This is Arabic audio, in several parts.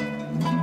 وكذلك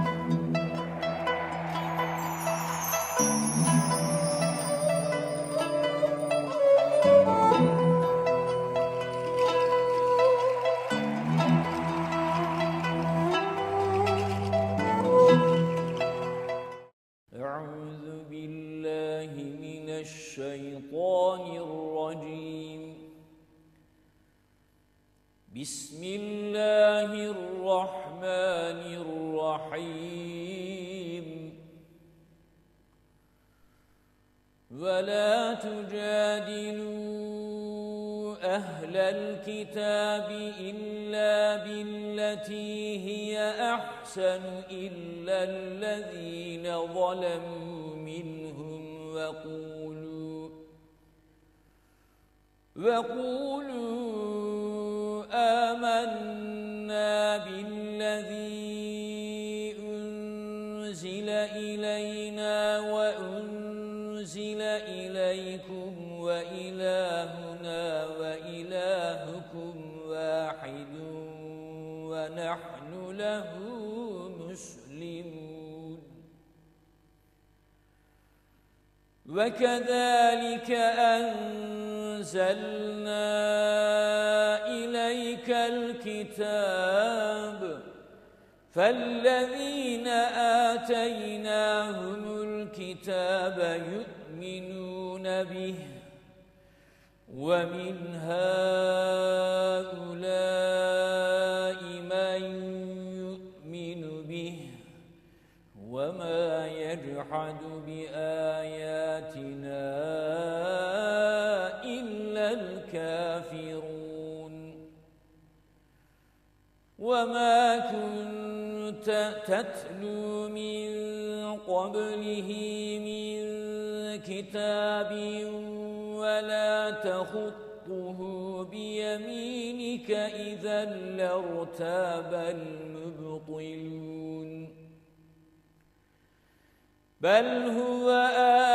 بل هو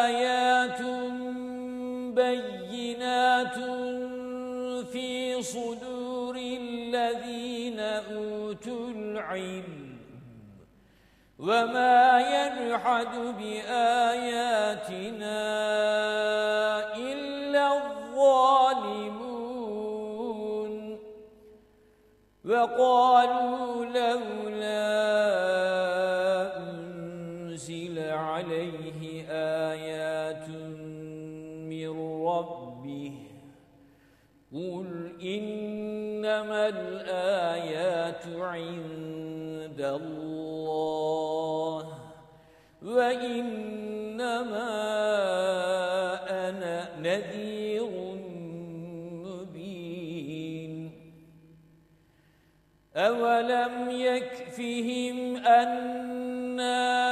آيات بينات في صدور الذين أوتوا العلم وما يجحد بآياتنا إلا الظالمون وقالوا لولا إنما الآيات عند الله وإنما أنا نذير مبين أولم يكفهم أنا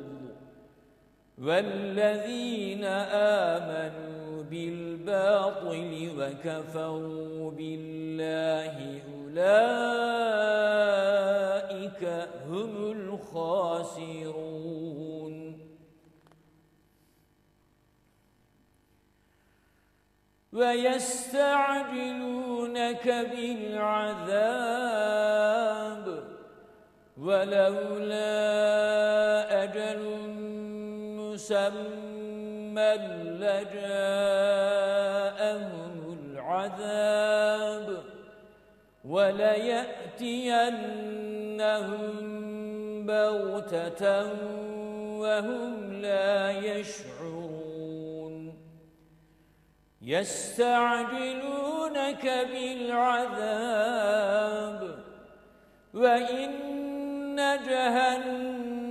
والذين آمنوا بالباطل وكفروا بالله أولئك هم الخاسرون. ويستعجلونك بالعذاب ولولا أجل مسمى لجاءهم العذاب وليأتينهم بغتة وهم لا يشعرون يستعجلونك بالعذاب وإن جهنم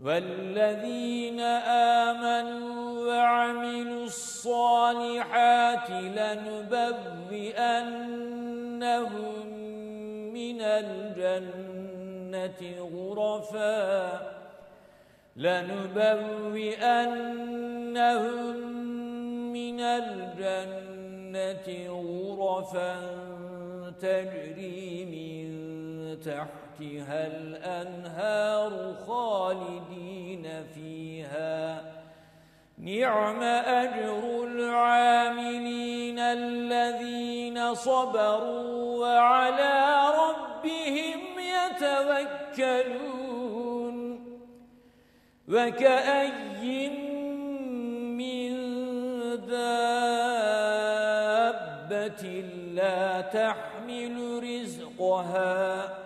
والذين آمنوا وعملوا الصالحات لنبوئنهم من الجنة غرفاً لنبوئنهم من الجنة غرفا تجري من تحتها الأنهار خالدين فيها. نعم أجر العاملين الذين صبروا وعلى ربهم يتوكلون. وكأي من دابة لا تحمل رزقها.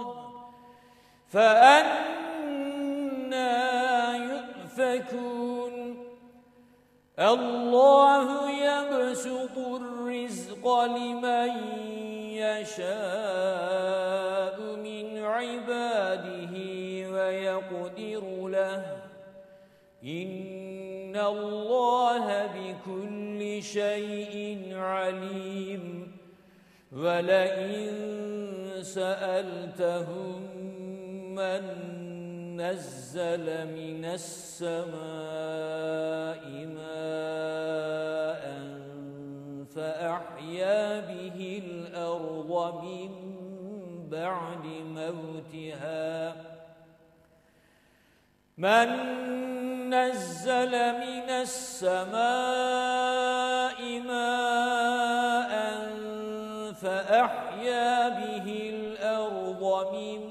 فأنا يؤفكون. الله يبسط الرزق لمن يشاء عباده ويقدر له. إن الله بكل شيء عليم. ولئن سألتهم من نزل من السماء ماء فأحيا به الأرض من بعد موتها. من نزل من السماء ماء فأحيا به الأرض من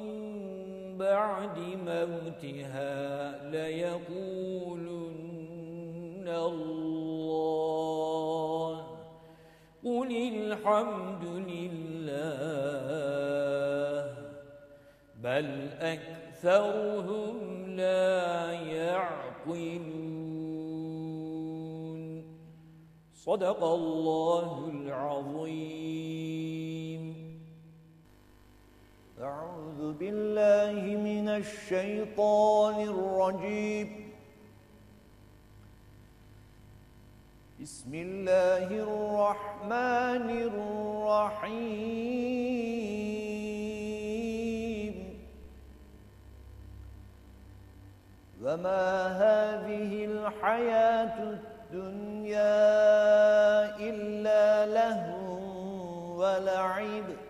بعد موتها ليقولن الله. قل الحمد لله بل أكثرهم لا يعقلون. صدق الله العظيم. أعوذ بالله من الشيطان الرجيم. بسم الله الرحمن الرحيم. وما هذه الحياة الدنيا إلا لهو ولعب.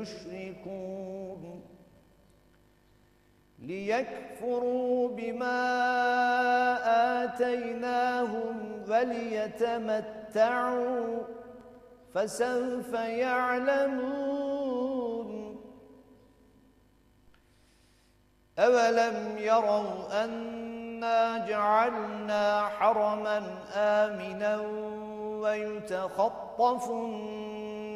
يشركون ليكفروا بما آتيناهم وليتمتعوا فسوف يعلمون أولم يروا أنا جعلنا حرما آمنا ويتخطف الناس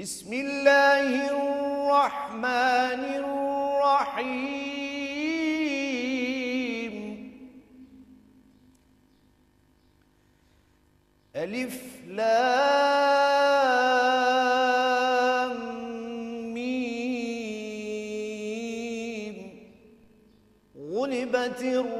بسم الله الرحمن الرحيم. ألف لام ميم. غلبت الروم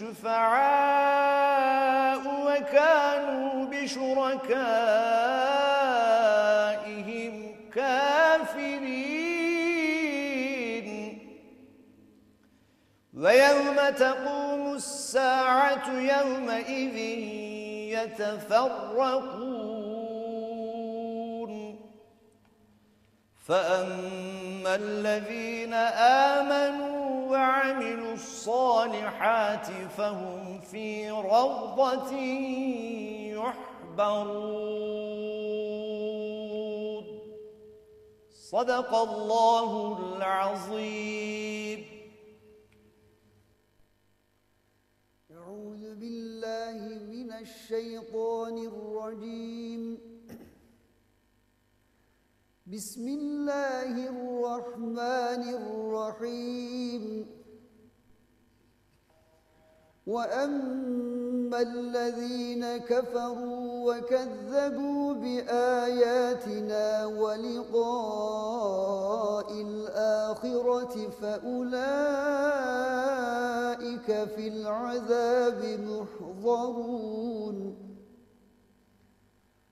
شفعاء وكانوا بشركائهم كافرين. ويوم تقوم الساعة يومئذ يتفرقون. فأما الذين آمنوا وعملوا الصالحات فهم في روضة يحبرون. صدق الله العظيم. أعوذ بالله من الشيطان الرجيم. بسم الله الرحمن الرحيم. وأما الذين كفروا وكذبوا بآياتنا ولقاء الآخرة فأولئك في العذاب محضرون.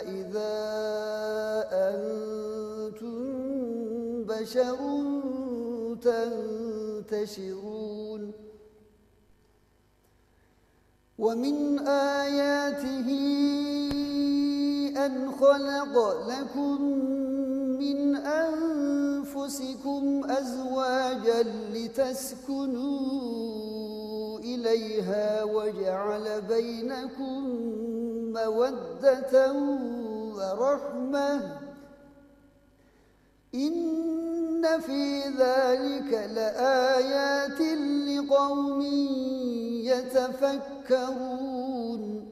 إذا أنتم بشر تنتشرون ومن آياته أن خلق لكم من أنفسكم أزواجا لتسكنوا إليها وجعل بينكم مودة ورحمة. إن في ذلك لآيات لقوم يتفكرون.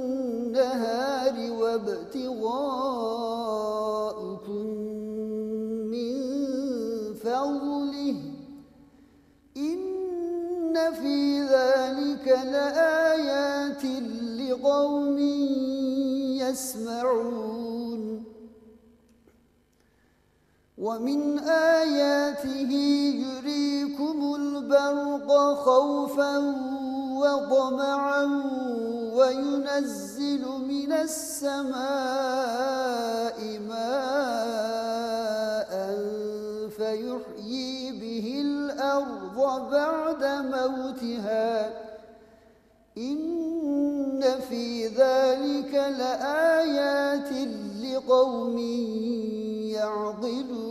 وابتغاؤكم من فضله. إن في ذلك لآيات لقوم يسمعون. ومن آياته يريكم البرق خوفا وطمعا وينزل من السماء ماء فيحيي به الأرض بعد موتها. إن في ذلك لآيات لقوم يعقلون.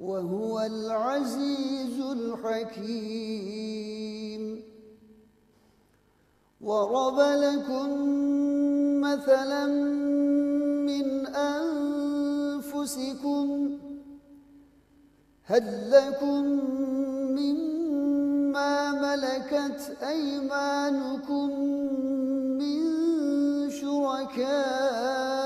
وهو العزيز الحكيم. ضرب لكم مثلا من أنفسكم هل لكم مما ملكت أيمانكم من شركاء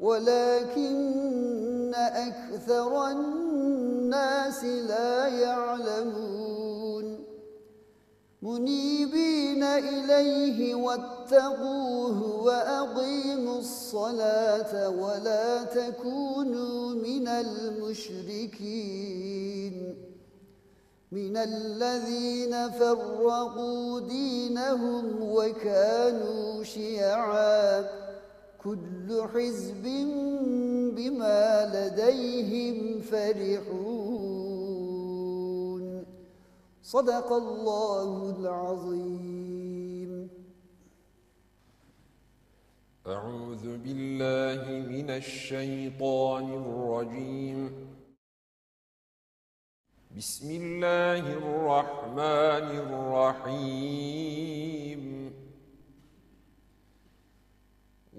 ولكن أكثر الناس لا يعلمون. منيبين إليه واتقوه وأقيموا الصلاة ولا تكونوا من المشركين. من الذين فرقوا دينهم وكانوا شيعا. كل حزب بما لديهم فرحون. صدق الله العظيم. أعوذ بالله من الشيطان الرجيم. بسم الله الرحمن الرحيم.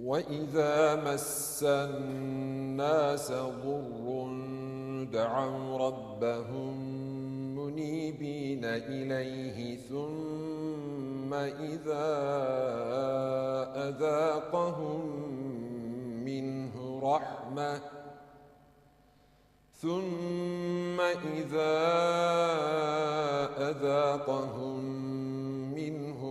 وإذا مس الناس ضر دعوا ربهم منيبين إليه ثم إذا أذاقهم منه رحمة ثم إذا أذاقهم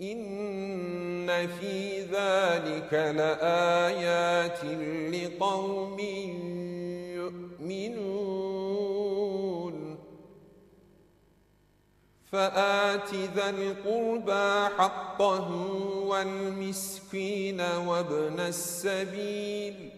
إن في ذلك لآيات لقوم يؤمنون فآت ذا القربى حقه والمسكين وابن السبيل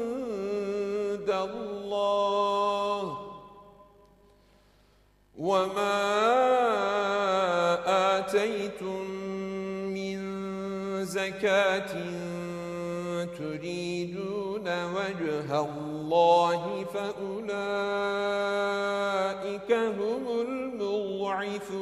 الله. وما آتيتم من زكاة تريدون وجه الله فأولئك هم المضعفون.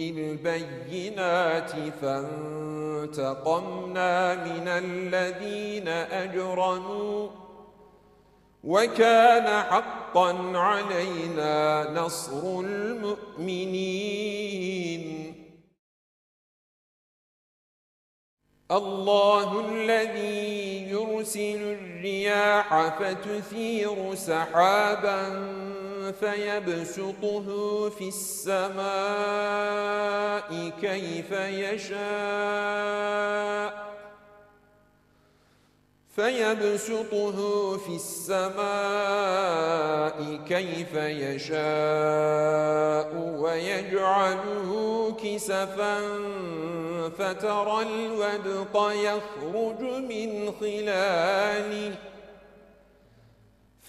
بالبينات فانتقمنا من الذين أجرموا وكان حقا علينا نصر المؤمنين. الله الذي يرسل الرياح فتثير سحابا فيبسطه في السماء كيف يشاء. فيبسطه في السماء كيف يشاء ويجعله كسفا فترى الودق يخرج من خلاله.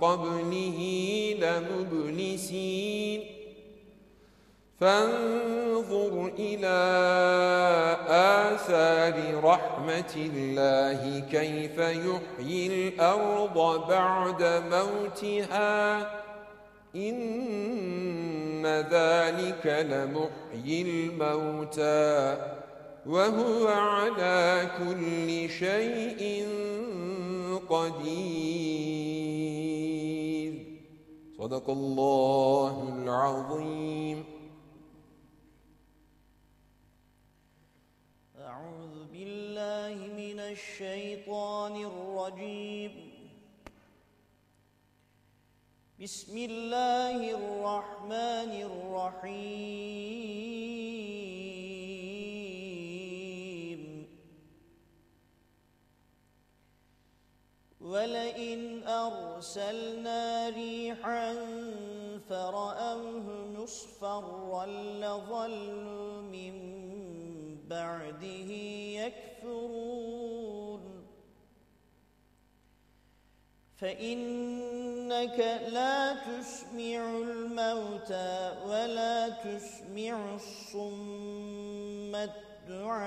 قبله لمبلسين. فانظر إلى آثار رحمة الله كيف يحيي الأرض بعد موتها. إن ذلك لمحيي الموتى. وهو على كل شيء قدير. صدق الله العظيم. أعوذ بالله من الشيطان الرجيم. بسم الله الرحمن الرحيم. ولئن أرسلنا ريحا فرأوه مصفرا لظلوا من بعده يكفرون. فإنك لا تسمع الموتى ولا تسمع الصم الدعاء.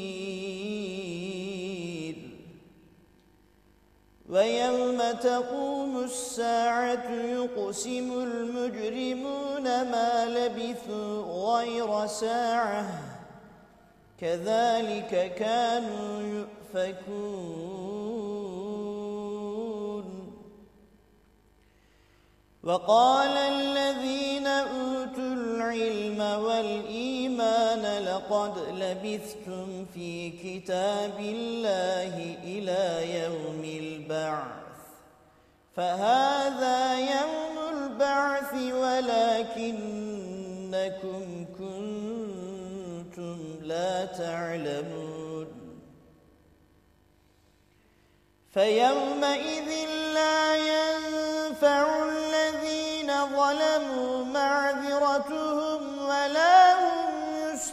ويوم تقوم الساعة يقسم المجرمون ما لبثوا غير ساعة. كذلك كانوا يؤفكون. وقال الذين أوتوا العلم والإيمان لقد لبثتم في كتاب الله إلى يوم البعث. فهذا يوم البعث ولكنكم كنتم لا تعلمون. فيومئذ لا ينفع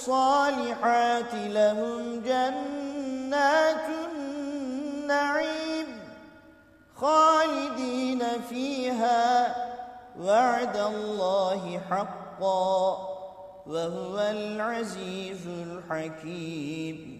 الصالحات لهم جنات النعيم خالدين فيها وعد الله حقا وهو العزيز الحكيم.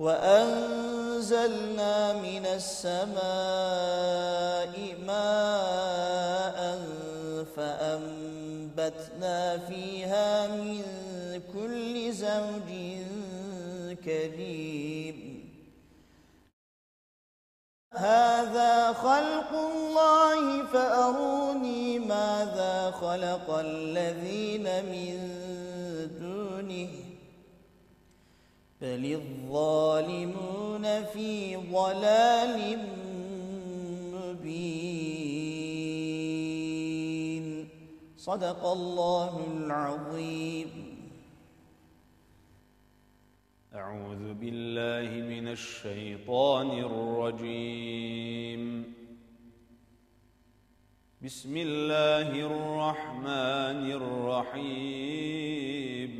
وأنزلنا من السماء ماء فأنبتنا فيها من كل زوج كريم. هذا خلق الله فأروني ماذا خلق الذين من دونه. بل الظالمون في ضلال مبين. صدق الله العظيم. أعوذ بالله من الشيطان الرجيم. بسم الله الرحمن الرحيم.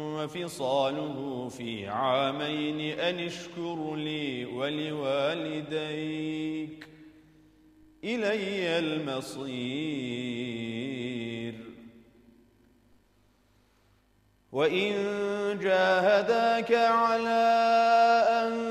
وفصاله في عامين أن اشكر لي ولوالديك إلي المصير. وإن جاهداك على أن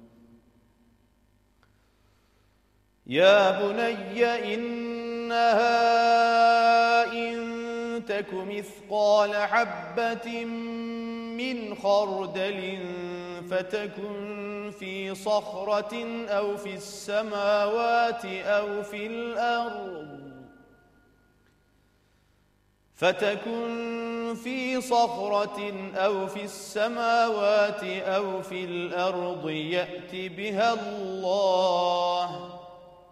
يا بني إنها إن تك مثقال حبة من خردل فتكن في صخرة أو في السماوات أو في الأرض فتكن في صخرة أو في السماوات أو في الأرض يأت بها الله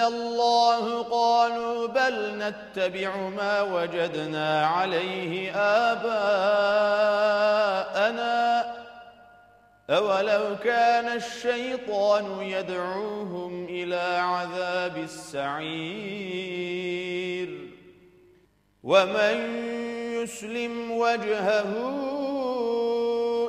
الله قالوا بل نتبع ما وجدنا عليه آباءنا. أولو كان الشيطان يدعوهم إلى عذاب السعير. ومن يسلم وجهه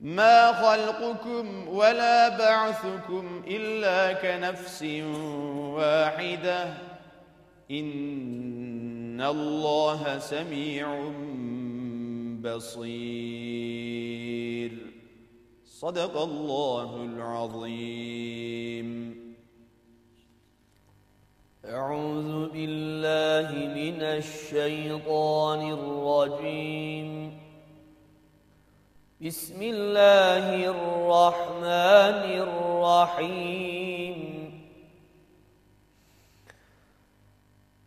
ما خلقكم ولا بعثكم إلا كنفس واحدة. إن الله سميع بصير. صدق الله العظيم. أعوذ بالله من الشيطان الرجيم. بسم الله الرحمن الرحيم.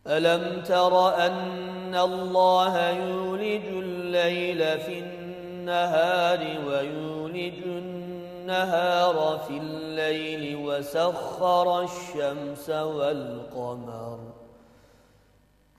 ألم تر أن الله يولج الليل في النهار ويولج النهار في الليل وسخر الشمس والقمر؟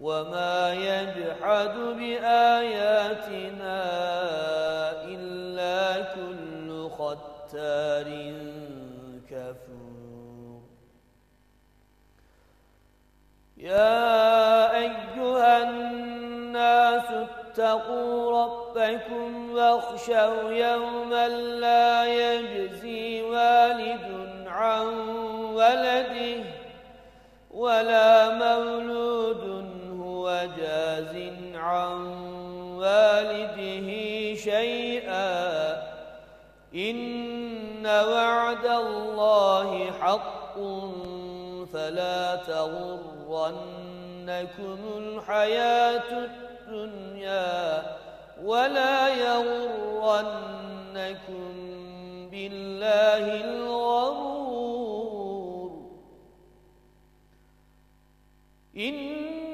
وما يجحد بآياتنا إلا كل ختار كفور يا أيها الناس اتقوا ربكم واخشوا يوما لا يجزي والد عن ولده ولا مولود هو جاز عن والده شيئا. إن وعد الله حق فلا تغرنكم الحياة الدنيا ولا يغرنكم بالله الغرور. إن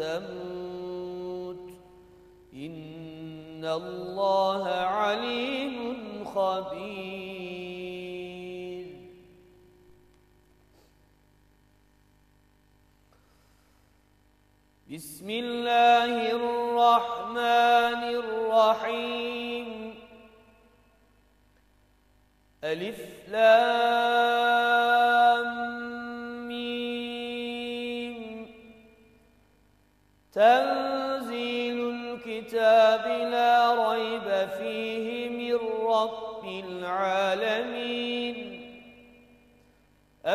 تموت. إن الله عليم خبير. بسم الله الرحمن الرحيم. ألف لام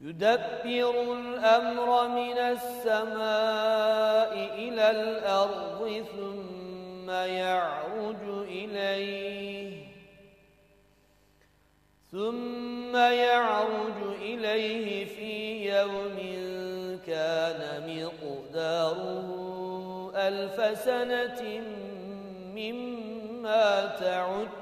يدبر الأمر من السماء إلى الأرض ثم يعرج إليه ثم يعرج إليه في يوم كان مقداره ألف سنة مما تعدون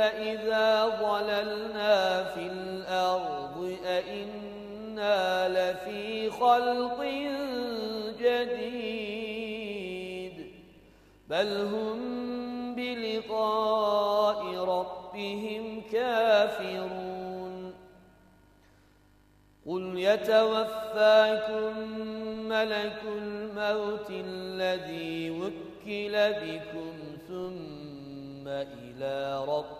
أئذا ضللنا في الأرض أئنا لفي خلق جديد بل هم بلقاء ربهم كافرون قل يتوفاكم ملك الموت الذي وكل بكم ثم إلى ربكم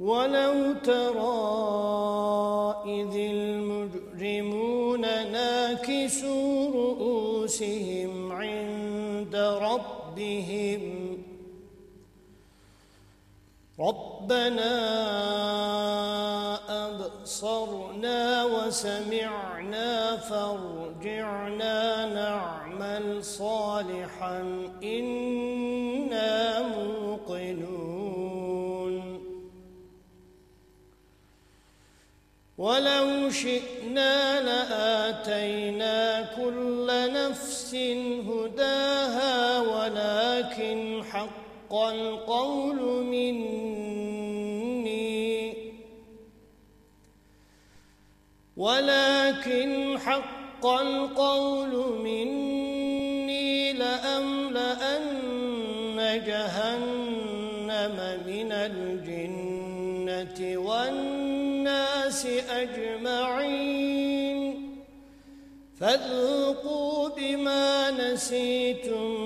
ولو ترى إذ المجرمون ناكسوا رؤوسهم عند ربهم ربنا أبصرنا وسمعنا فارجعنا نعمل صالحا إنا ولو شئنا لآتينا كل نفس هداها ولكن حق القول مني. ولكن حق القول فذوقوا بما نسيتم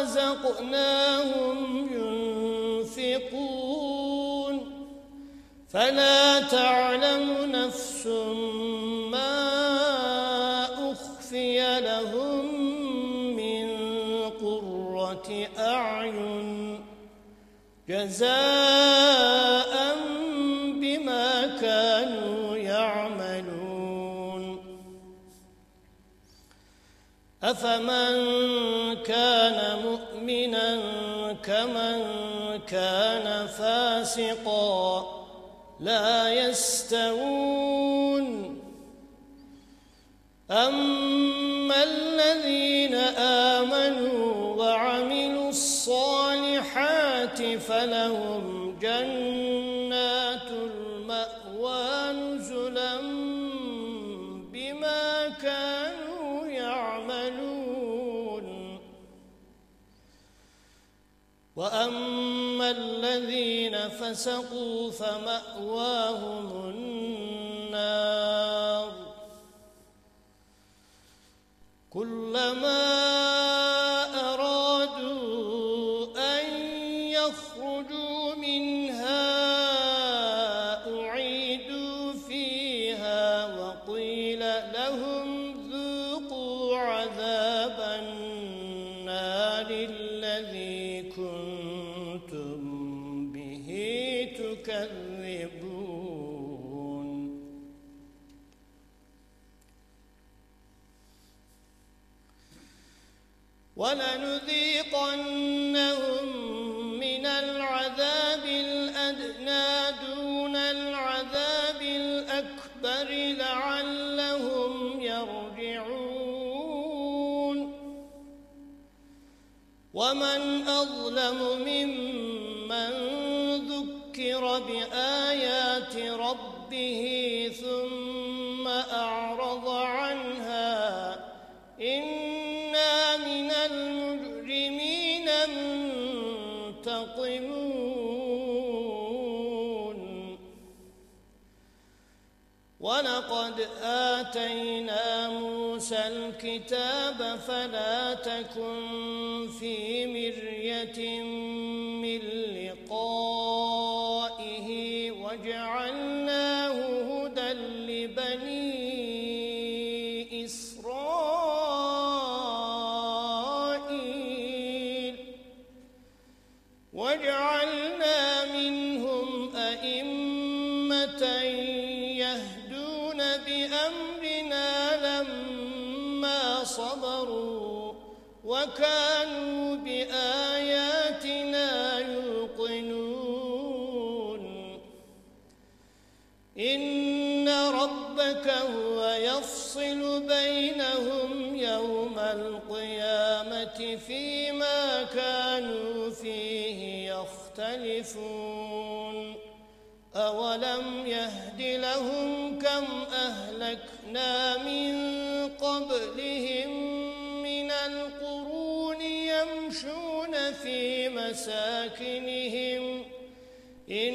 رزقناهم ينفقون فلا تعلم نفس ما أخفي لهم من قرة أعين جزاء أفمن كان مؤمنا كمن كان فاسقا لا يستوون. أما الذين آمنوا وعملوا الصالحات فلهم وأما الذين فسقوا فمأواهم النار كلما ولنذيقنهم من العذاب الأدنى دون العذاب الأكبر لعلهم يرجعون. ومن أظلم ممن آتينا موسى الكتاب فلا تكن في فيما كانوا فيه يختلفون أولم يهد لهم كم أهلكنا من قبلهم من القرون يمشون في مساكنهم إن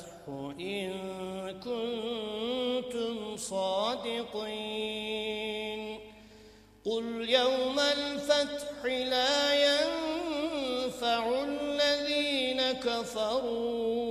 إن كنتم صادقين. قل يوم الفتح لا ينفع الذين كفروا.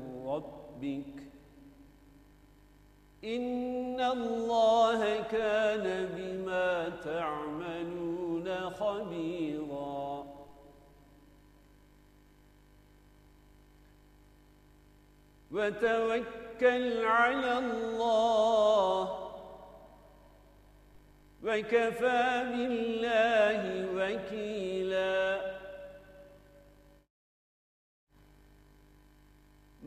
ربك إن الله كان بما تعملون خبيرا. وتوكل على الله وكفى بالله وكيلا.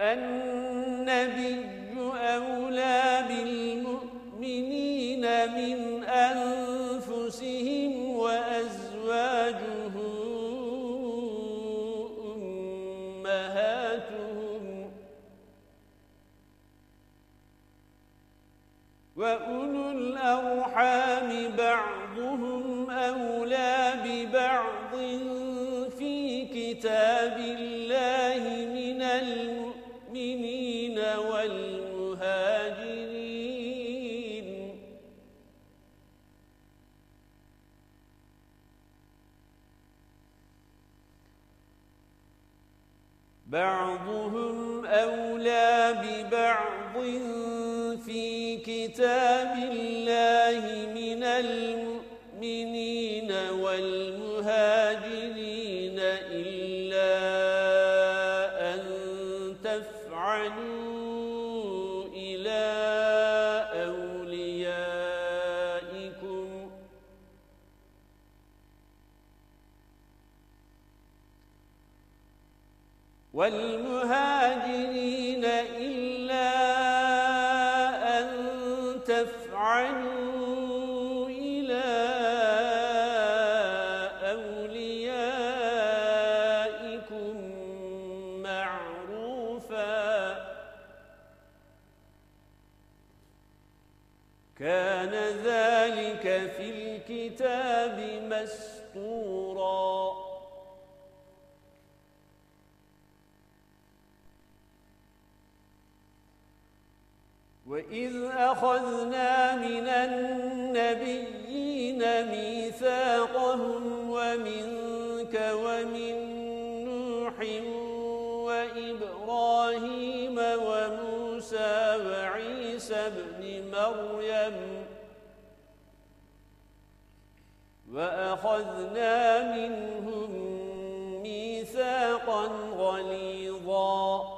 النبي أولى بالمؤمنين من أنفسهم وأزواجه أمهاتهم وأولو الأرحام بعضهم وإذ أخذنا من النبيين ميثاقهم ومنك ومن نوح وإبراهيم وموسى وعيسى ابن مريم وأخذنا منهم ميثاقا غليظا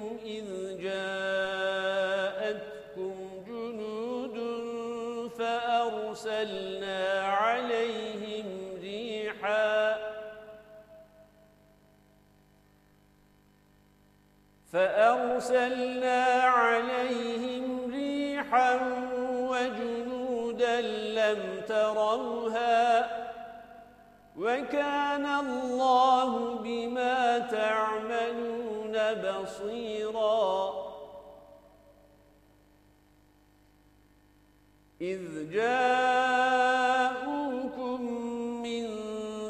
إذ جاءتكم جنود فأرسلنا عليهم ريحا فأرسلنا عليهم ريحا وجنودا لم تروها وكان الله بما تعملون بصيرا. إذ جاءوكم من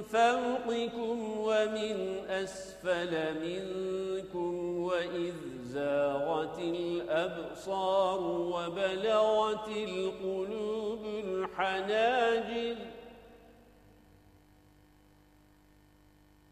فوقكم ومن أسفل منكم وإذ زاغت الأبصار وبلغت القلوب الحناجر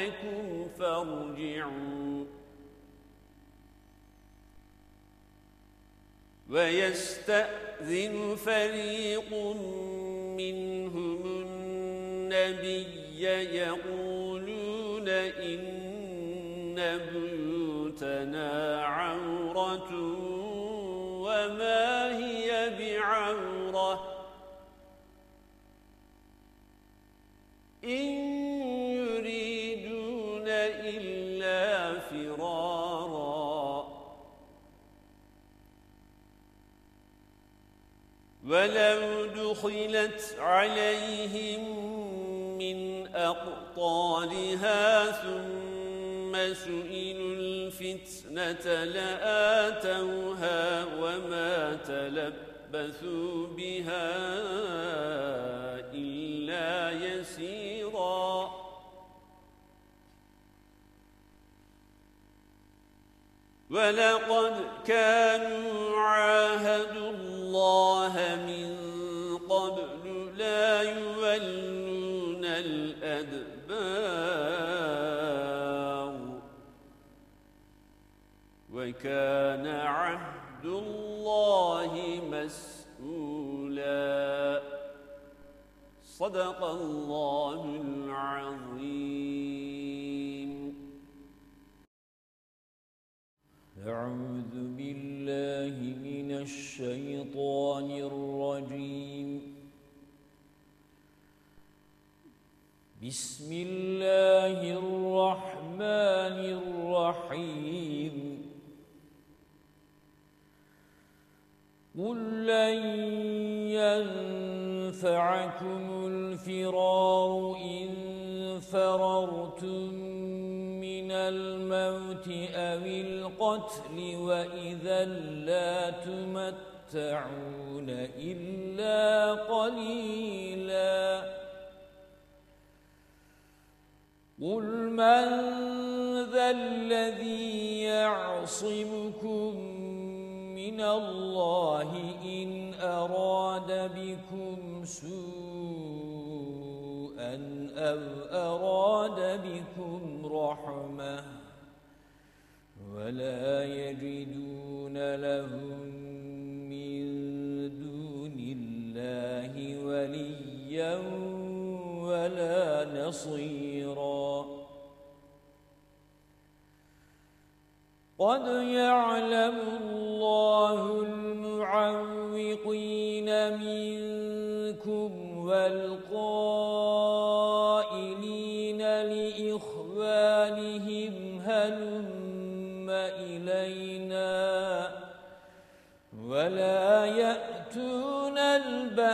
لكم فارجعوا. ويستأذن فريق منهم النبي يقولون إن بيوتنا عورة وما هي بعورة. إن ولو دخلت عليهم من أقطارها ثم سئلوا الفتنة لآتوها وما تلبثوا لبثوا بها إلا يسيرا. ولقد كانوا عاهدوا الله من قبل لا يولون الأدبار. وكان عهد الله مسؤولا. صدق الله العظيم. أعوذ بالله من الشيطان الرجيم. بسم الله الرحمن الرحيم. قل لن ينفعكم الفرار إن فررتم من الموت أو القتل وإذا لا تمتعون إلا قليلا. قل من ذا الذي يعصمكم من الله إن أراد بكم سوءا أو أراد بكم رحمة ولا يجدون لهم من دون الله وليا ولا نصيرا قد يعلم الله المعوقين منكم والقائلين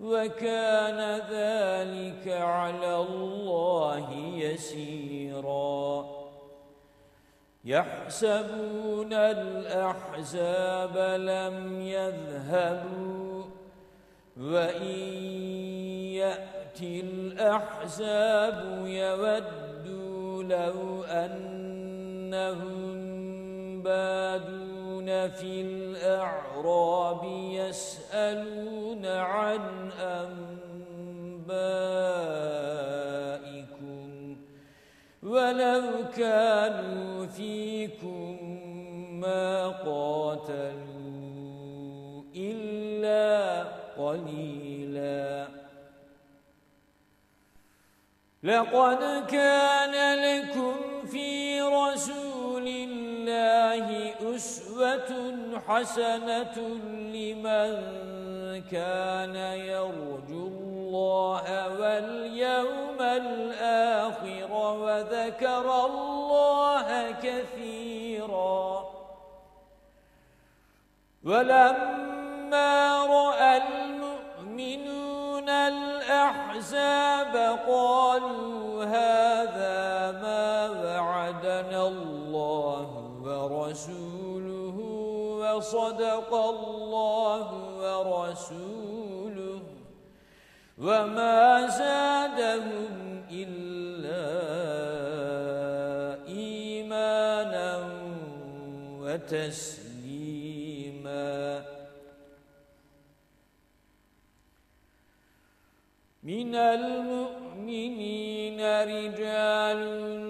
وكان ذلك على الله يسيراً. يحسبون الأحزاب لم يذهبوا وإن يأتي الأحزاب يودوا لو أنهم بادون في الأعراب يسألون عن أنبائكم ولو كانوا فيكم ما قاتلوا إلا قليلا. لقد كان لكم في رسول الله أسوة حسنة لمن كان يرجو الله واليوم الآخر وذكر الله كثيرا. ولما رأى المؤمنون الأحزاب قالوا هذا ما ورسوله وصدق الله ورسوله وما زادهم إلا إيمانا وتسليما. من المؤمنين رجال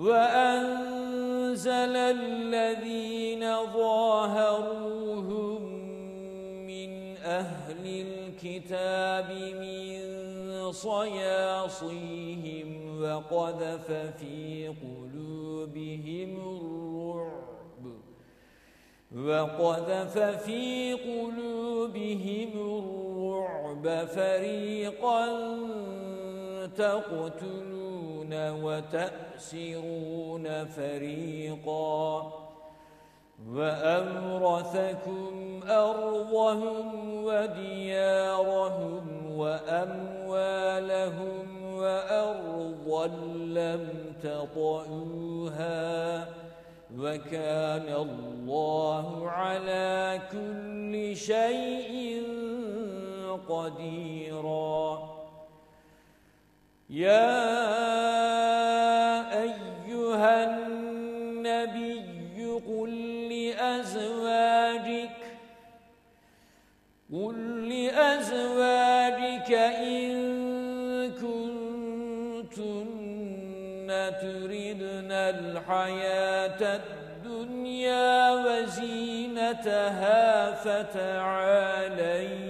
وأنزل الذين ظاهروهم من أهل الكتاب من صياصيهم وقذف في قلوبهم الرعب وقذف في قلوبهم الرعب فريقا تقتلون وتأسرون فريقا وأورثكم أرضهم وديارهم وأموالهم وأرضا لم تطئوها وكان الله على كل شيء قديرا يا أيها النبي قل لأزواجك قل لأزواجك إن كنتن تردن الحياة الدنيا وزينتها فتعالين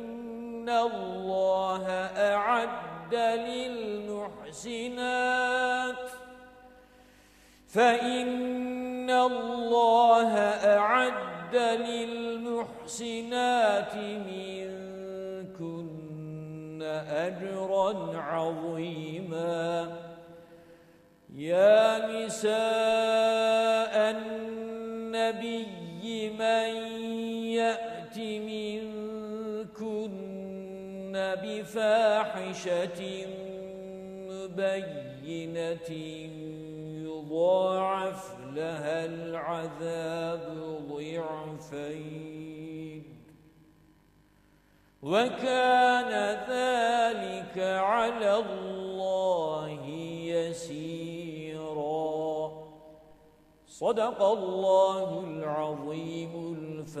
الله أعد للمحسنات فإن الله أعد للمحسنات منكن أجرا عظيما يا نساء النبي من يأت منكن بفاحشة مبينة يضاعف لها العذاب ضعفين. وكان ذلك على الله يسيرا. صدق الله العظيم الفاتح